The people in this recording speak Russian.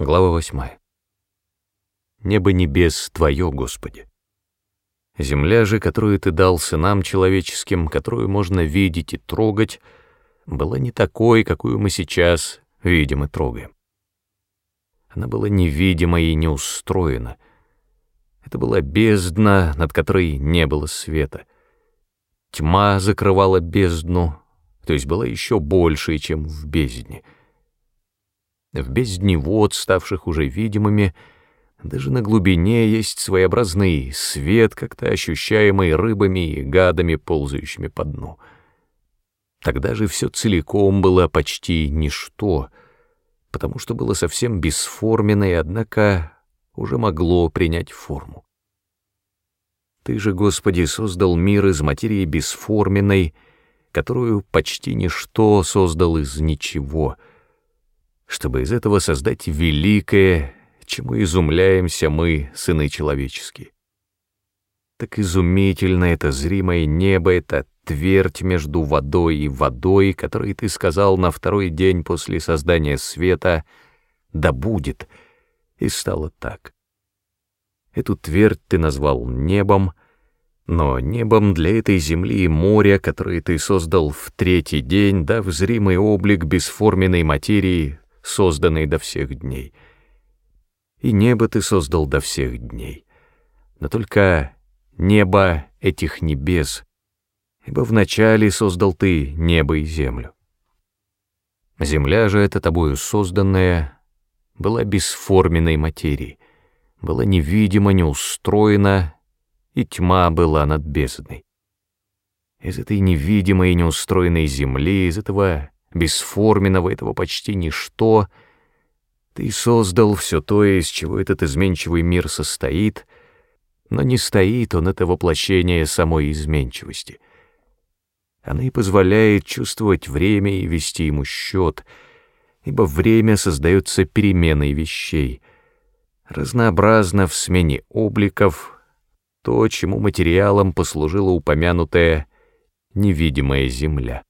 Глава 8. Небо небес Твое, Господи. Земля же, которую Ты дал сынам человеческим, которую можно видеть и трогать, была не такой, какую мы сейчас видим и трогаем. Она была невидима и неустроена. Это была бездна, над которой не было света. Тьма закрывала бездну, то есть была еще большей, чем в бездне — в бездне вод, ставших уже видимыми, даже на глубине есть своеобразный свет, как-то ощущаемый рыбами и гадами, ползающими по дну. Тогда же все целиком было почти ничто, потому что было совсем бесформенное, однако уже могло принять форму. Ты же, Господи, создал мир из материи бесформенной, которую почти ничто создал из ничего — чтобы из этого создать великое, чему изумляемся мы, сыны человеческие. Так изумительно это зримое небо, это твердь между водой и водой, которой ты сказал на второй день после создания света, да будет, и стало так. Эту твердь ты назвал небом, но небом для этой земли и моря, которые ты создал в третий день, дав зримый облик бесформенной материи, созданный до всех дней. И небо ты создал до всех дней. Но только небо этих небес, ибо вначале создал ты небо и землю. Земля же эта тобою созданная была бесформенной материей, была невидима, неустроена, и тьма была над бездной. Из этой невидимой и неустроенной земли, из этого бесформенного, этого почти ничто, ты создал все то, из чего этот изменчивый мир состоит, но не стоит он это воплощение самой изменчивости. Она и позволяет чувствовать время и вести ему счет, ибо время создается переменой вещей, разнообразно в смене обликов, то, чему материалом послужила упомянутая невидимая земля.